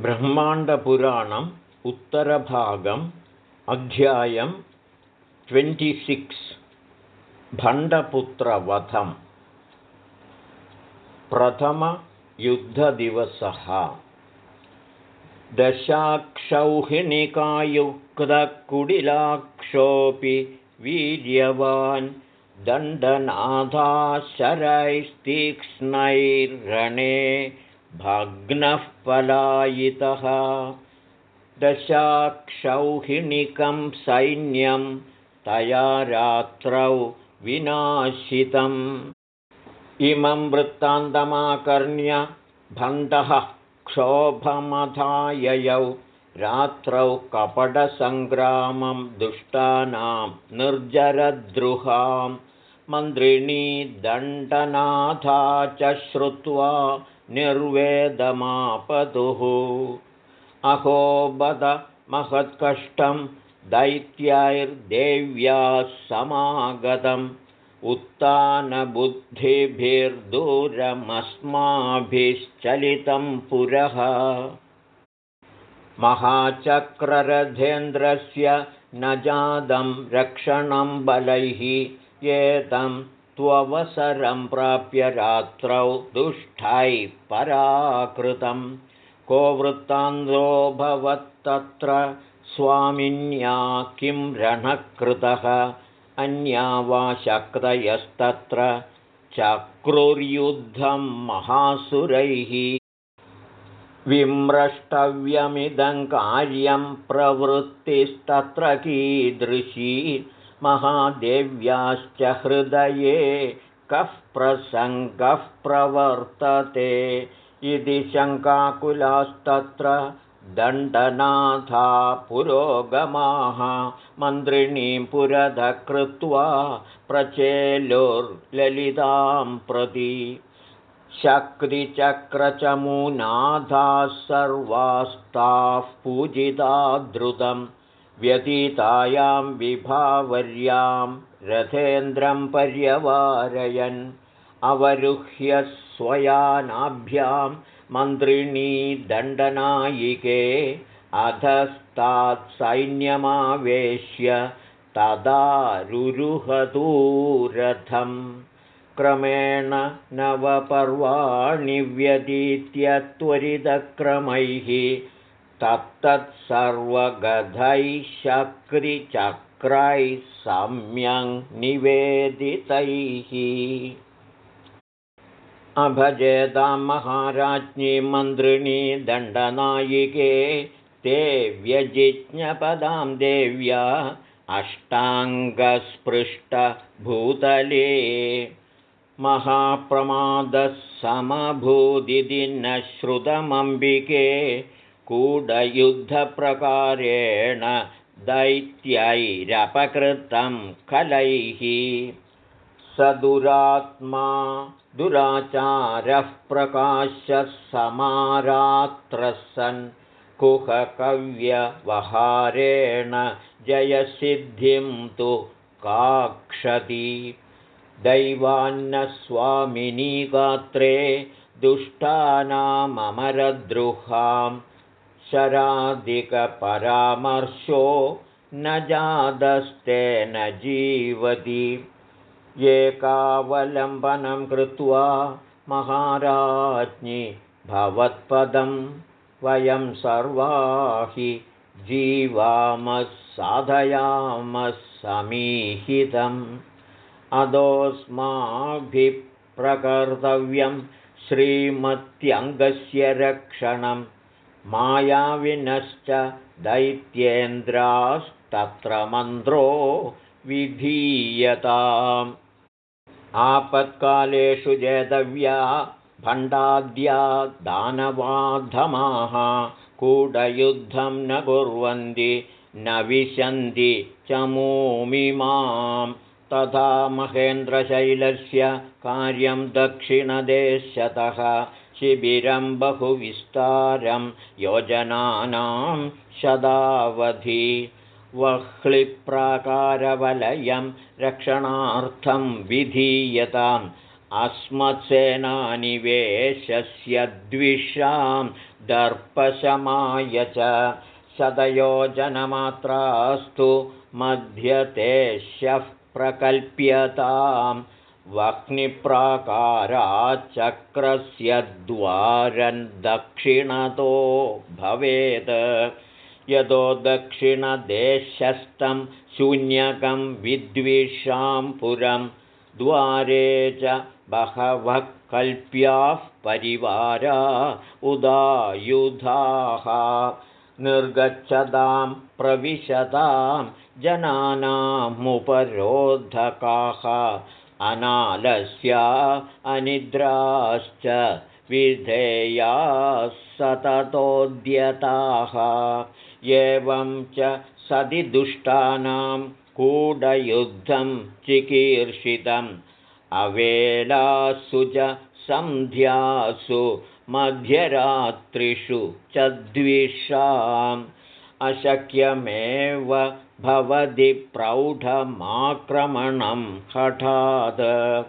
ब्रह्माण्डपुराणम् उत्तरभागम् अध्यायं ट्वेण्टिसिक्स् भण्डपुत्रवधम्। प्रथमयुद्धदिवसः। दशाक्षौहिणिकायुक्तकुडिलाक्षोऽपि वीर्यवान् दण्डनाथाशरैस्तीक्ष्णैर्रणे भग्नः पलायितः दशाक्षौहिणिकं सैन्यं तया रात्रौ विनाशितम्। इमं वृत्तान्तमाकर्ण्य भण्डः क्षोभमधाययौ रात्रौ कपटसङ्ग्रामं दुष्टानां निर्जरद्रुहां मन्त्रिणी दण्डनाथा च श्रुत्वा निर्वेदमापतुः अहो बद महत्कष्टं दैत्यैर्देव्याः समागतम्। उत्तानबुद्धिभिर्दूरमस्माभिश्चलितं पुरः। महाचक्ररथेन्द्रस्य न जातं रक्षणं बलैः एतं त्ववसरं प्राप्य रात्रौ दुष्टैः पराकृतं। को वृत्तान्तो भवत्तत्र स्वामिन्या किं रणकृतः? अन्या वा शक्तयस्तत्र चक्रुर्युद्धं महासुरैः। विम्रष्टव्यमिदं कार्यं प्रवृत्तिस्तत्र कीदृशी महादेव्याश्च हृदये कः प्रसङ्गः प्रवर्तते? इति शङ्काकुलास्तत्र दण्डनाथा पुरोगमाः। मन्त्रिणीं पुरतः कृत्वा प्रचेलुर्ललितां प्रति शक्तिचक्रचमूनाथाः सर्वास्ताः पूजिता द्रुतं व्यतीतायां विभावर्यां रथेन्द्रं पर्यवारयन् अवरुह्य स्वयानाभ्यां मन्त्रिणी दण्डनायिके अधस्तात्सैन्यमावेश्य तदा रुरुहदूरथं क्रमेण नवपर्वाणि व्यतीत्य त्वरितक्रमैः तत्तत्सर्वगधैः शक्रिचक्रैः सम्यङ् निवेदितैः। अभजेतां महाराज्ञी मन्त्रिणी दण्डनायिके ते व्यजिज्ञपदां देव्या अष्टाङ्गस्पृष्टभूतले। महाप्रमादः समभूदिति कूढयुद्धप्रकारेण दैत्यैरपकृतं खलैः। स दुरात्मा दुराचारः प्रकाशः समारात्रः सन् कुहकव्यवहारेण जयसिद्धिं तु काक्षति। दैवान्नस्वामिनी गात्रे दुष्टानाममरद्रुहां शरादिकपरामर्शो न जातस्तेन जीवति। एकावलम्बनं कृत्वा महाराज्ञि भवत्पदं वयं सर्वा हि जीवामः साधयामः समीहितम्। अदोऽस्माभिप्रकर्तव्यं श्रीमत्यङ्गस्य रक्षणं मायाविनश्च दैत्येन्द्रास्तत्र मन्त्रो विधीयताम्। आपत्कालेषु जेतव्या भण्डाद्या दानवाधमाः कूढयुद्धं न कुर्वन्ति न विशन्ति चमूमिमां तथा महेन्द्रशैलस्य कार्यं दक्षिणदेशतः शिबिरं बहुविस्तारं योजनानां शदावधि वह्लिप्राकारवलयं रक्षणार्थं विधीयताम् अस्मत्सेनानिवेशस्य द्विषां दर्पशमाय च शतयोजनमात्रास्तु मध्यतेष्यः प्रकल्प्यतां वह्निप्राकाराच्चक्रस्य द्वारन् दक्षिणतो भवेत् यतो दक्षिणदेशस्थं शून्यकं विद्विषां पुरं द्वारे च बहवः कल्प्याः परिवारा उदायुधाः। निर्गच्छतां प्रविशतां जनानामुपरोधकाः अनालस्या अनिद्राश्च विधेयाः सततोद्यताः। एवं च सति दुष्टानां कूडयुद्धं चिकीर्षितम्। अवेलासु च सन्ध्यासु मध्यरात्रिषु च द्विषाम् अशक्यमेव भवति प्रौढमाक्रमणं हठात्।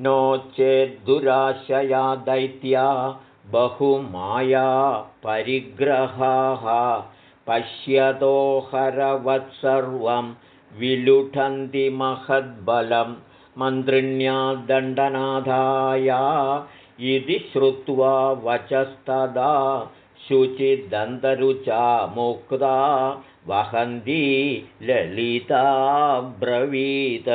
नो चेद्दुराशया दैत्या बहुमाया परिग्रहाः। पश्यतो हरवत्सर्वं विलुठन्ति महद्बलं मन्त्रिण्या दण्डनाथाया। इति श्रुत्वा वचस्तदा शुचिदन्तरुचा मुक्ता वहन्ती ललिता ब्रवीत।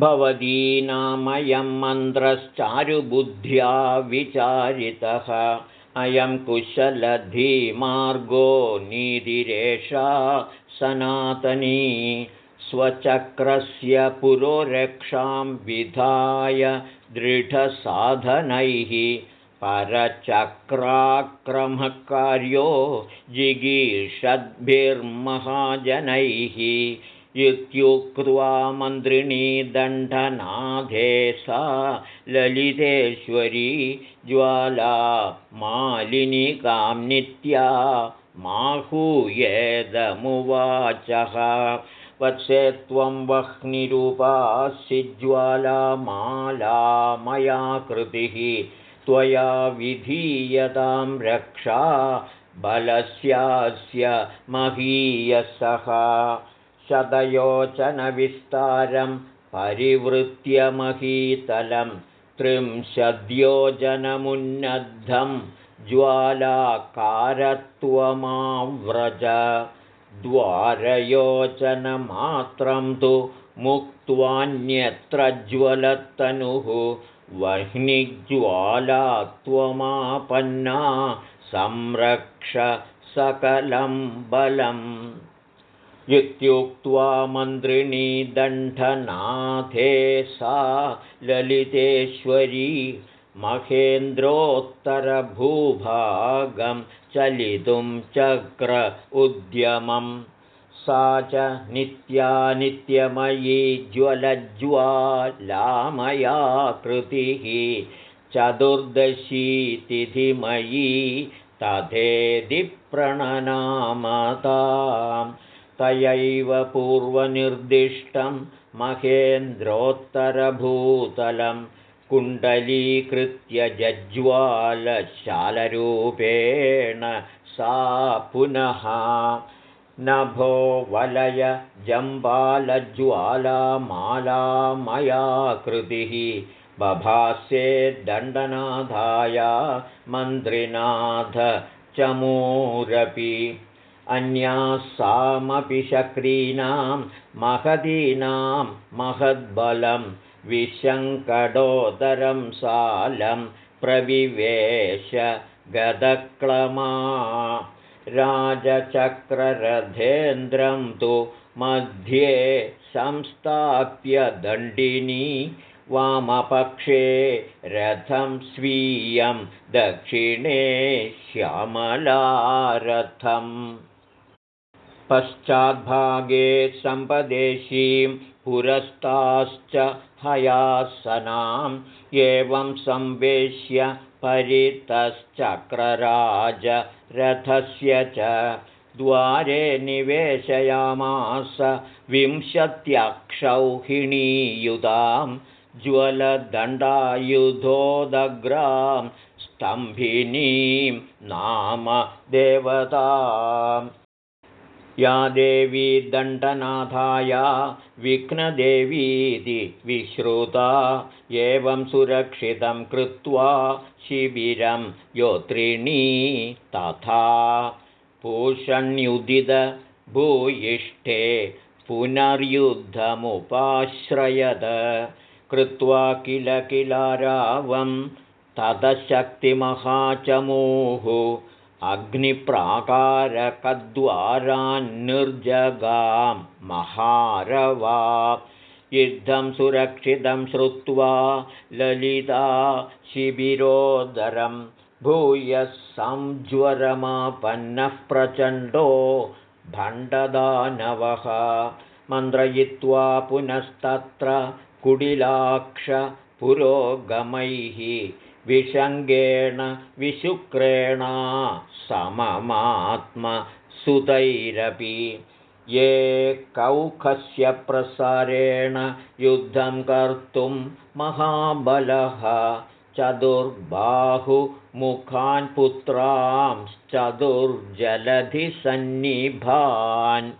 भवदीनामयं मन्त्रश्चारुबुद्ध्या विचारितः। अयं कुशलधीमार्गो नीतिरेषा सनातनी। स्वचक्रस्य पुरोरक्षां विधाय दृढसाधनैः परचक्राक्रमकार्यो जिगीषद्भिर्महाजनैः इत्युक्त्वा मन्त्रिणी दण्डनाथे सा ललितेश्वरी ज्वाला मालिनिकां नित्या माहूयेदमुवाचः वत्से त्वं वह्निरूपासि ज्वालामाला मया कृतिः त्वया विधीयतां रक्षा बलस्यास्य महीयसः। शतयोचनविस्तारं परिवृत्य महीतलं त्रिंशद्योजनमुन्नद्धं ज्वालाकारत्वमाव्रज। द्वारयोचनमात्रं तु मुक्त्वान्यत्र ज्वलत्तनुः वह्निज्वाला त्वमापन्ना संरक्ष सकलं बलम्। इत्युक्त्वा मन्त्रिणी दण्डनाथे सा ललितेश्वरी महेन्द्रोत्तरभूभागं चलितुं चक्र उद्यमं सा च नित्या नित्यमयी ज्वलज्वालामया कृतिः चतुर्दशी तिथिमयी तथेदि प्रणनामताम् तयैव पूर्वनिर्दिष्टं महेन्द्रोत्तरभूतलं कुण्डलीकृत्य जज्ज्वालशालरूपेण सा पुनः नभो वलय जम्बालज्वालामालामया कृतिः बभास्ये दण्डनाथाय मन्त्रिनाथ चमूरपि अन्यासामपि शक्रीणां महदीनां महद्बलं विशङ्कडोदरं सालं प्रविवेश गदक्लमा राजचक्ररथेन्द्रं तु मध्ये संस्थाप्य दण्डिनी वामपक्षे रथं स्वीयं दक्षिणे श्यामलारथम्। पश्चाद्भागे सम्पदेशीं पुरस्ताश्च हयासनाम् एवं संवेश्य परितश्चक्रराजरथस्य च द्वारे निवेशयामास विंशत्यक्षौहिणीयुतां ज्वलदण्डायुधोदग्रां स्तम्भिनीं नाम देवता या देवी दण्डनाथाया विघ्नदेवीति विश्रुता एवं सुरक्षितं कृत्वा शिबिरं योत्रिणी तथा पूषण्युदितभूयिष्ठे पुनर्युद्धमुपाश्रयद कृत्वा किल किलारावं ततशक्तिमहाचमूः अग्निप्राकारकद्वारान्निर्जगां महारवा। युद्धं सुरक्षितं श्रुत्वा ललिता शिबिरोदरं भूयः संज्वरमापन्नः प्रचण्डो भण्डदानवः। मन्त्रयित्वा पुनस्तत्र कुडिलाक्षपुरोगमैः विषङ्गेण विशुक्रेण सममात्मसुतैरपि ये कौखस्य प्रसारेण युद्धं कर्तुं महाबलः। चतुर्बाहुमुखान् पुत्रांश्चतुर्जलधिसन्निभान्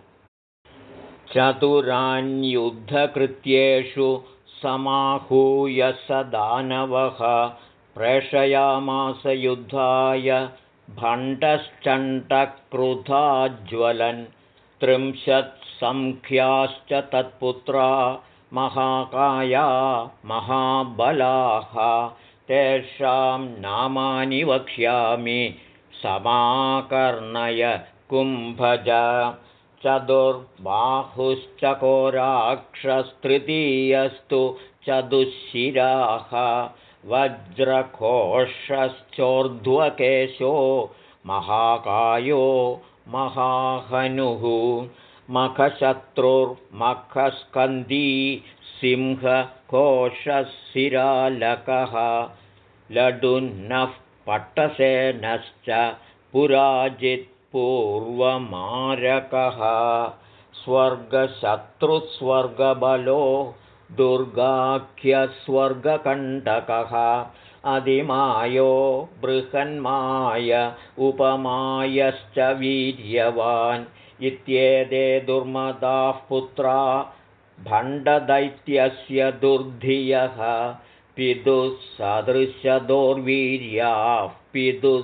चतुरान्युद्धकृत्येषु समाहूय स दानवः प्रेषयामास युद्धाय भण्डश्चण्डक्रुधाज्वलन् त्रिंशत्सङ्ख्याश्च तत्पुत्रा महाकाया महाबलाः। तेषां नामानि वक्ष्यामि समाकर्णय कुम्भज। चतुर्बाहुश्चकोराक्षस्तृतीयस्तु चतुशिराः वज्रकोशश्चोर्ध्वकेशो महाकायो महाहनुः मखशत्रुर्मखस्कन्दी सिंहकोशशिरालकः लडुन्नः पट्टसेनश्च पुराजित्पूर्वमारकः स्वर्गशत्रुस्वर्गबलो दुर्गाख्यस्वर्गकण्टकः अधिमायो बृहन्माय उपमायश्च वीर्यवान् इत्येते दुर्मदाः पुत्रा भण्डदैत्यस्य दुर्धियः पितुः सदृशदोर्वीर्याः पितुः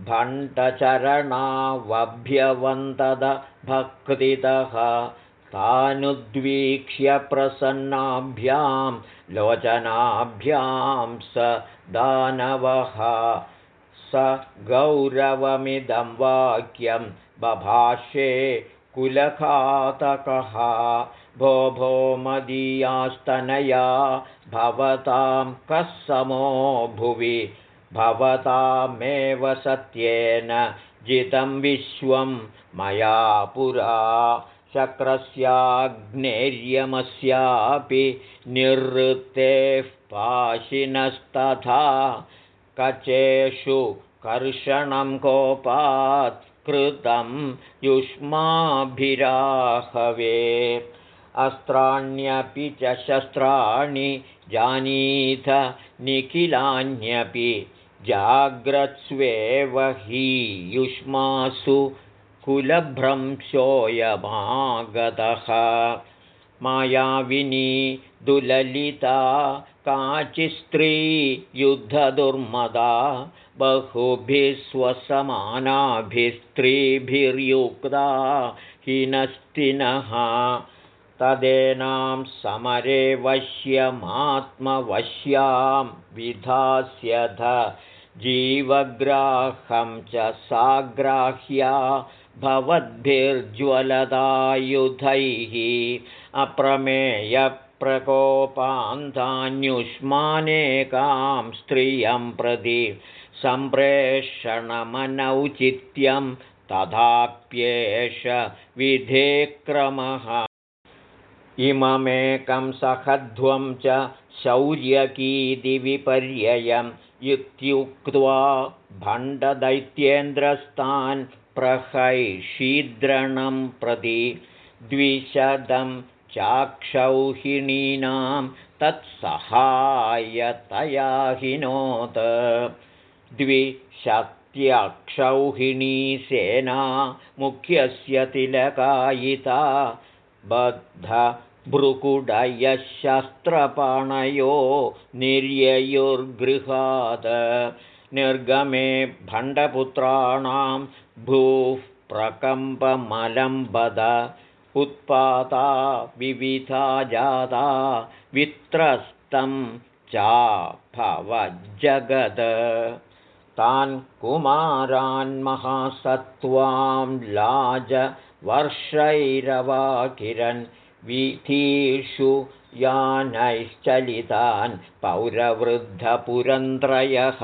भण्डचरणावभ्यवन्तदभक्तितः तानुद्वीक्ष्य प्रसन्नाभ्यां लोचनाभ्यां स दानवः स गौरवमिदं वाक्यं बभाषे कुलघातकः। भो भो मदीयास्तनया भवतां कः समो भुवि भवतामेव सत्येन जितं विश्वं मया पुरा चक्रस्याग्नेर्यमस्यापि निवृत्तेः पाशिनस्तथा कचेषु कर्षणं कोपात् कृतं युष्माभिराहवे। अस्त्राण्यपि च शस्त्राणि जानीथ निखिलान्यपि जाग्रत्स्वेव हि युष्मासु कुलभ्रंशोऽयमागतः मायाविनी दुललिता काचिस्त्री युद्धदुर्मदा बहुभिः स्वसमानाभिस्त्रीभिर्युक्ता हिनस्तिनः। तदेनां समरे वश्यमात्मवश्यां विधास्यथ जीवग्राहं च साग्राह्या भवद्भिर्ज्वलदायुधैः अप्रमेयप्रकोपान्तान्युष्मानेकां स्त्रियं प्रति सम्प्रेषणमनौचित्यं तथाप्येष विधेक्रमः। इममेकं सखध्वं च शौर्यकीदिविपर्ययम् इत्युक्त्वा भण्डदैत्येन्द्रस्तान् प्रहैषीद्रणं प्रति द्विशतं चाक्षौहिणीनां तत्सहायतया हिनोत द्विशत्यक्षौहिणी सेना मुख्यस्य तिलकायिता बद्ध भ्रुकुडयः शस्त्रपाणयो निर्ययुर्गृहात् निर्गमे भण्डपुत्राणां भूः प्रकम्पमलम्बद। उत्पाता विविधा जाता वित्रस्तं चाभवज्जगद। तान् कुमारान्महासत्त्वां लाज वर्षैरवाकिरन् वीथीषु यानैश्चलितान् पौरवृद्धपुरन्द्रयः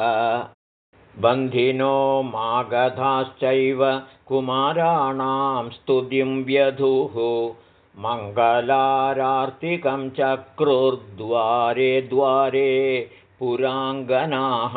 बन्धिनो मागधाश्चैव कुमाराणां स्तुतिं व्यधुः। मङ्गलारार्तिकं चक्रुर्द्वारे द्वारे पुराङ्गनाः।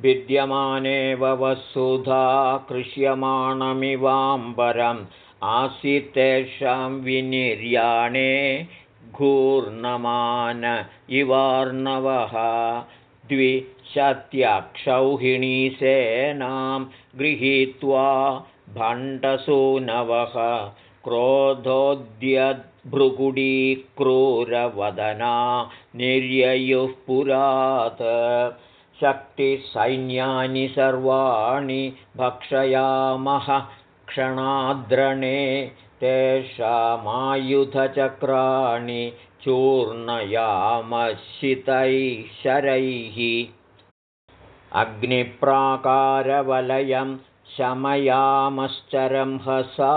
विद्यमानेव वसुधा कृष्यमाणमिवाम्बरम् आसीत्तेषां विनिर्याणे घूर्णमान इवार्णवः। द्विशत्यक्षौहिणीसेनां गृहीत्वा भण्डसूनवः। क्रोधोद्यद्भृगुडीक्रूरवदना निर्ययुः पुरात्। शक्तिसैन्यानि सर्वाणि भक्षयामः क्षणाद्रणे तेषामायुधचक्राणि चूर्णयामशितैः। शरैः अग्निप्राकारवलयं शमयामश्चरंहसा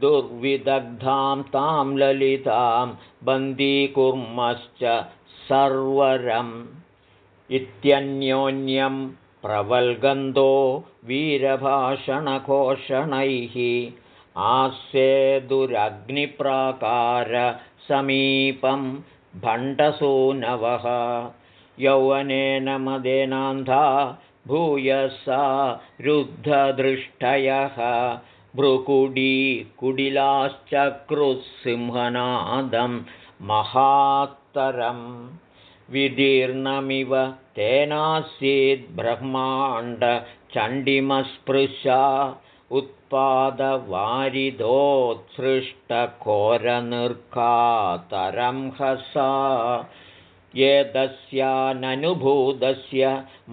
दुर्विदग्धां तां ललितां बन्दीकुर्मश्च सर्वरम्। इत्यन्योन्यं प्रवल्गन्धो वीरभाषणघोषणैः आस्येदुरग्निप्राकारसमीपं भण्डसूनवः। यौवनेन मदेनान्धा भूयसा रुद्धदृष्टयः। भ्रुकुडीकुडिलाश्चक्रुसिंहनादं महात्तरम् विदीर्णमिव तेनासीद्ब्रह्माण्डचण्डिमस्पृशा उत्पादवारिधोत्सृष्टकोरनिर्कातरं हसा एतस्याननुभूतस्य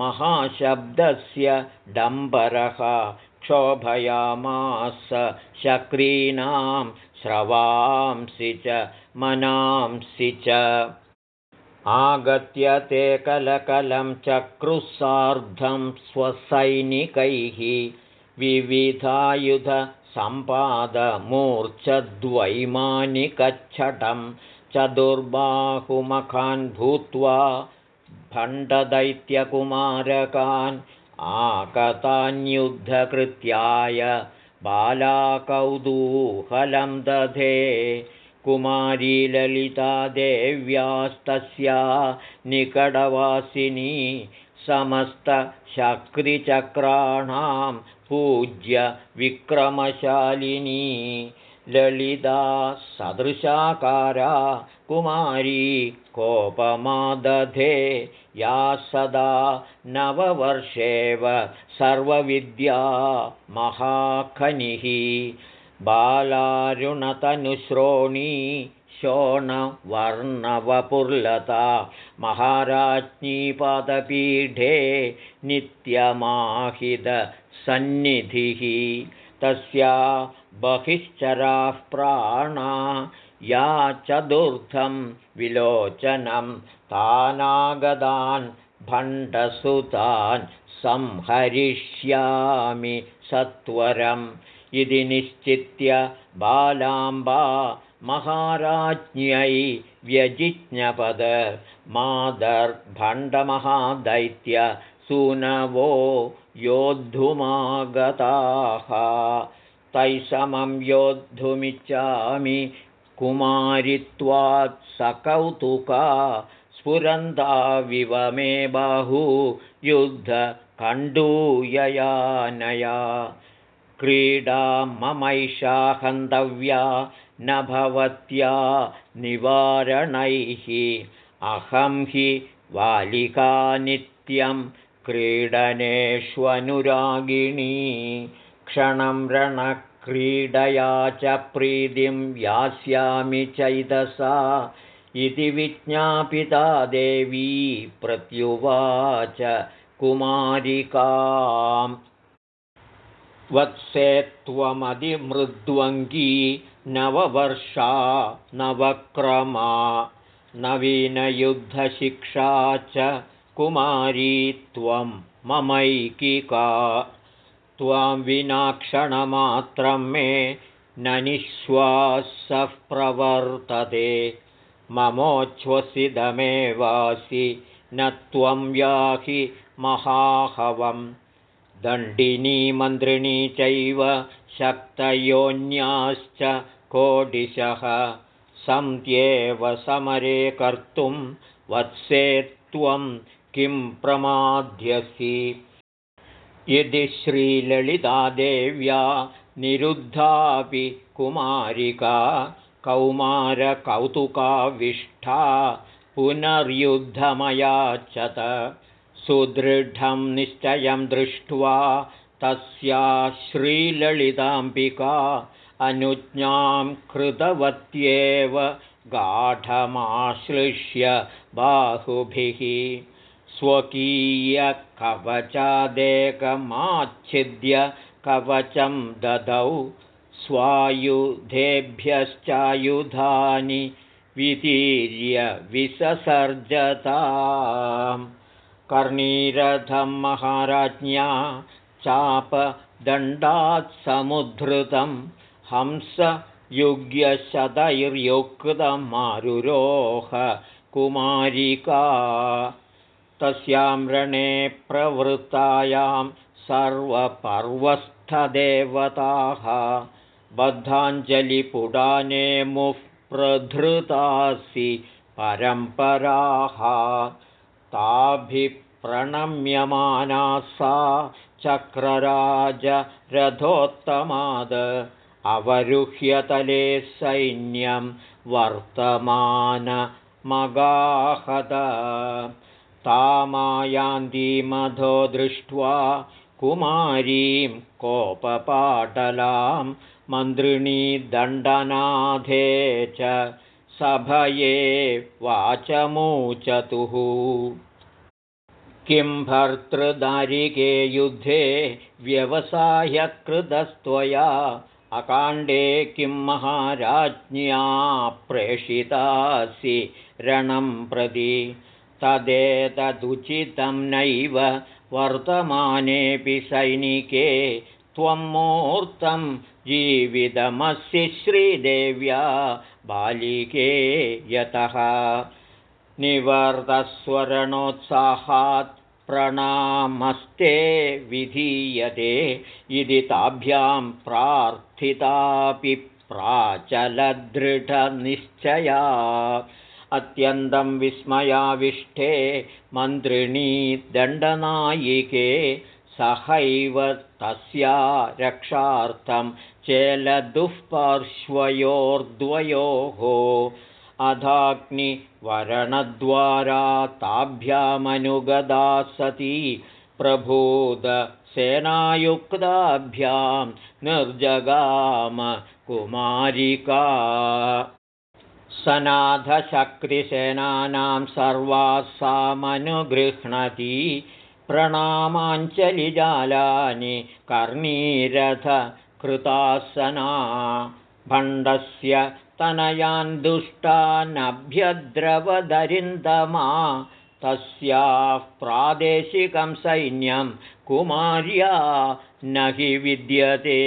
महाशब्दस्य डम्बरः क्षोभयामास शक्रीणां श्रवांसि च मनांसि च आगत्य ते कलकलं चक्रुसार्धं स्वसैनिकैः विविधायुधसम्पादमूर्च्छद्वैमानिकच्छटं चतुर्बाहुमखान् भूत्वा भण्डदैत्यकुमारकान् आकतान्युद्धकृत्याय बालाकौतूहलं दधे कुमारी ललिता देव्यास्तस्या निकटवासिनी समस्तशक्तिचक्राणां पूज्य विक्रमशालिनी ललिता सदृशाकारा कुमारी कोपमादधे या सदा नववर्षेव सर्वविद्या महाखनिः बालारुणतनुश्रोणी शोणवर्णवपुर्लता महाराज्ञीपादपीठे नित्यमाहितसन्निधिः तस्या बहिश्चराः प्राणा या चतुर्थं विलोचनं तानागदान् भण्डसुतान् संहरिष्यामि सत्वरम् इति निश्चित्य बालाम्बा महाराज्ञै व्यजिज्ञपद मादर्भण्डमहादैत्य सुनवो योद्धुमागताः। तैषमं योद्धुमिच्छामि कुमारित्वात् सकौतुका स्फुरन्दाविव मे बाहु युद्धकण्डूययानया क्रीडा ममैषा हन्तव्या न भवत्या निवारणैः। अहं हि वालिका नित्यं क्रीडनेष्वनुरागिणी। क्षणं रणक्रीडया च प्रीतिं यास्यामि चैतसा। इति विज्ञापिता देवी प्रत्युवाच कुमारिकाम् वत्से त्वमधिमृद्वङ्गी नववर्षा नवक्रमा नवीनयुद्धशिक्षा च कुमारी त्वं ममैकिका। त्वां विनाक्षणमात्रं मे न निःश्वासः प्रवर्तते ममोच्छ्वसितमेवासि न त्वं याहि महाहवं दण्डिनी मन्त्रिणी चैव शक्तयोन्याश्च कोडिशः। सन्त्येव समरे कर्तुं वत्से त्वं किं प्रमाध्यसि यदि श्रीललितादेव्या निरुद्धापि कुमारिका कौमारकौतुकाविष्ठा पुनर्युद्धमयाचत सुदृढं निश्चयं दृष्ट्वा तस्या श्रीललिताम्बिका अनुज्ञां कृतवत्येव गाढमाश्लिष्य बाहुभिः। स्वकीयकवचादेकमाच्छिद्य कवचं ददौ स्वायुधेभ्यश्चायुधानि वितीर्य विससर्जता कर्णीरथं महाराज्ञा चापदण्डात् समुद्धृतं हंसयुग्यशतैर्युक्तमारुरोह कुमारिका तस्यां रणे प्रवृत्तायां सर्वपर्वस्थदेवताः। बद्धाञ्जलिपुडानेमुः प्रधृतासि परम्पराः ताभिप्रणम्यमाना सा चक्रराजरथोत्तमाद अवरुह्यतले सैन्यं वर्तमानमगाहद। तामायान्तीमधो दृष्ट्वा कुमारीं कोपपाटलां मन्त्रिणी दण्डनाथे च सभये वाचमूचतुः। किं भर्तृदारिके युद्धे व्यवसायकृतस्त्वया अकाण्डे किं महाराज्ञा प्रेषितासि रणं प्रति तदेतदुचितं नैव वर्तमानेऽपि सैनिके त्वं मूर्तं जीवितमसि श्रीदेव्या बालिके यतः निवर्तस्वरणोत्साहात् प्रणामस्ते विधीयते इति ताभ्यां प्रार्थितापि प्राचलदृढनिश्चया। अत्यन्तं विस्मयाविष्ठे मन्त्रिणी दण्डनायिके सहैव तस्या रक्षार्थं चेलदुःपार्श्वयोर्द्वयोः अधाग्निवरणद्वारा ताभ्यामनुगदा सती प्रभूतसेनायुक्ताभ्यां निर्जगाम कुमारिका। सनाथशक्तिसेनानां सर्वासामनुगृह्णति प्रणामाञ्चलिजालानि कर्णीरथकृतासना भण्डस्य तनयान् दुष्टानभ्यद्रवदरिन्दमा तस्याः प्रादेशिकं सैन्यं कुमार्या न हि विद्यते।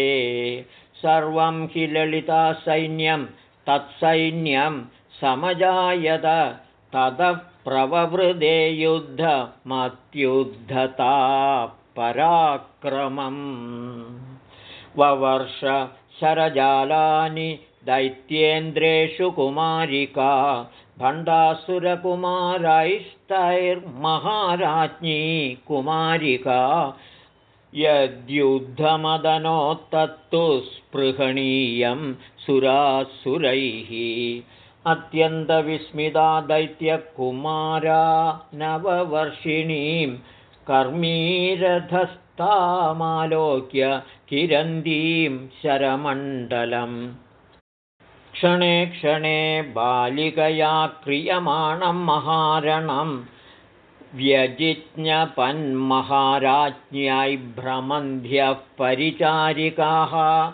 सर्वं हि ललितासैन्यं तत्सैन्यं समजायत ततः प्रववृदे युद्धमत्युद्धता पराक्रमम् ववर्ष शरजालानि दैत्येन्द्रेषु कुमारिका भण्डासुरकुमारैस्तैर्महाराज्ञी कुमारिका। यद्युद्धमदनोत्तत्तु स्पृहणीयं सुरासुरैः अत्यन्तविस्मिता दैत्यकुमारा नववर्षिणीं कर्मीरथस्तामालोक्य किरन्दीं शरमण्डलम्। क्षणे क्षणे बालिकया क्रियमाणं महारणं व्यजिज्ञपन्महाराज्ञै भ्रमन्ध्यः परिचारिकाः।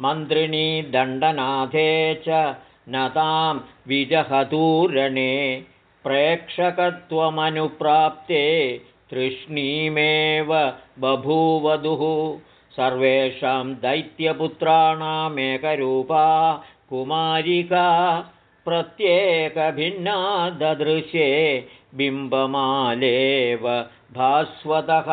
मन्त्रिणी दण्डनाथे च न तां विजहदूरणे। प्रेक्षकत्वमनुप्राप्ते तृष्णीमेव बभूवधुः सर्वेषां दैत्यपुत्राणामेकरूपा कुमारिका प्रत्येकभिन्ना ददृशे बिम्बमालेव भास्वतः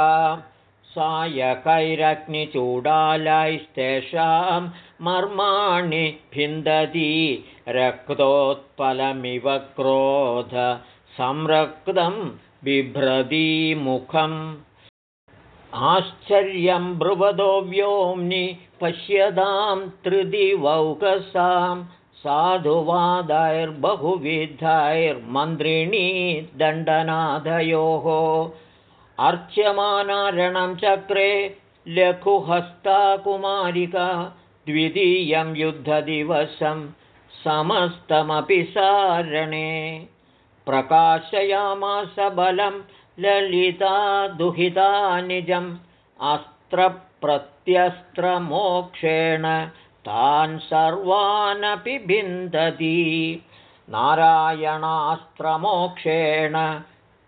सायकैरग्निचूडालैस्तेषां मर्माणि भिन्दति रक्तोत्पलमिव क्रोध संरक्तं बिभ्रतीमुखम् आश्चर्यं ब्रुवदो व्योम्नि पश्यतां त्रिदिवौकसां साधुवादैर्बहुविधैर्मन्त्रिणी दण्डनादयोः अर्च्यमानारणं चक्रे लघुहस्ता कुमारिका द्वितीयं युद्धदिवसं समस्तमपि सारणे प्रकाशयामास बलं ललिता दुहिता निजम् अस्त्रप्रत्यस्त्रमोक्षेण तान् सर्वानपि भिन्दति। नारायणास्त्रमोक्षेण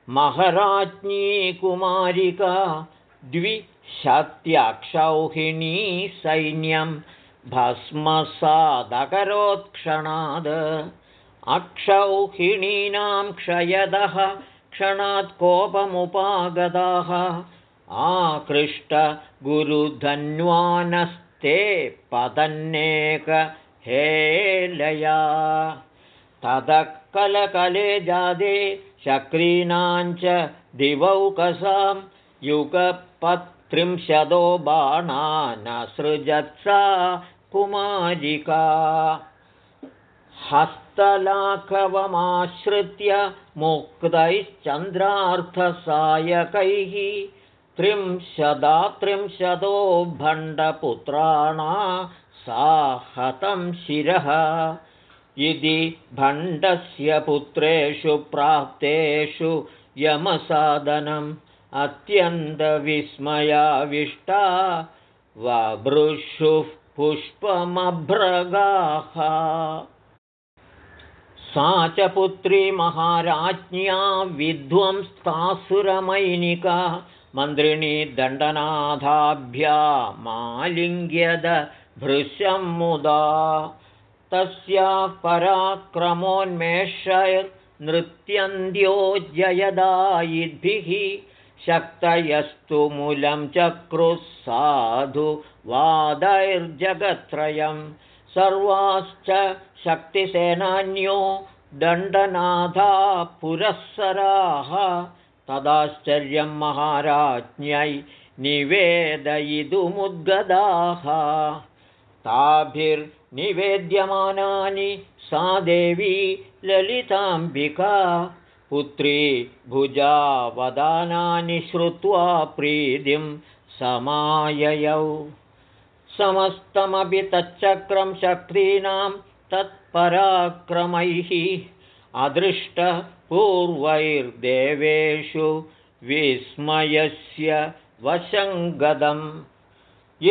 महराज्ञी कुमारिका द्विशत्यक्षौहिणी सैन्यं भस्मसादकरोत्क्षणाद्। अक्षौहिणीनां क्षयदः क्षणात् कोपमुपागताः। आकृष्टगुरुधन्वानस्ते पतन्नेकहेलया ततः कलकले जादे चक्रीणाञ्च दिवौकसां युगपत्रिंशदो बाणानसृजत्सा कुमारिका हस्तलाघवमाश्रित्य मुक्तैश्चन्द्रार्थसायकैः त्रिंशदा त्रिंशदो भण्डपुत्राणा सा हतं शिरः। इति भण्डस्य पुत्रेषु प्राप्तेषु यमसादनम् अत्यन्तविस्मयाविष्टा वभृशुः पुष्पमभ्रगाः सा च पुत्री महाराज्ञा विध्वंस्तासुरमैनिका मन्त्रिणी दण्डनाथाभ्या मालिङ्ग्यद भृशं मुदा। तस्याः पराक्रमोन्मेषैर्नृत्यन्त्यो जयदायिद्भिः शक्तयस्तु मूलं चक्रुः साधु वादैर्जगत्त्रयं सर्वाश्च शक्तिसेनान्यो दण्डनाथा पुरःसराः। तदाश्चर्यं महाराज्ञै निवेदयितुमुद्गदाः। ताभिर्निवेद्यमानानि सा देवी ललिताम्बिका। पुत्री भुजावदानानि श्रुत्वा प्रीतिं समाययौ समस्तमपि तच्चक्रं शक्तीनां तत्पराक्रमैः अदृष्टपूर्वैर्देवेषु विस्मयस्य वशङ्गदम्।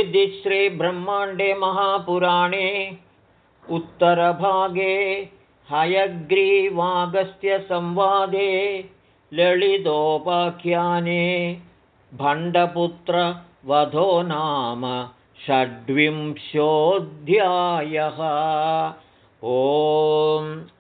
इति श्रीब्रह्माण्डे महापुराणे उत्तरभागे हयग्रीवागस्त्यसंवादे ललितोपाख्याने भण्डपुत्रवधो नाम षड्विंशोऽध्यायः। ओम्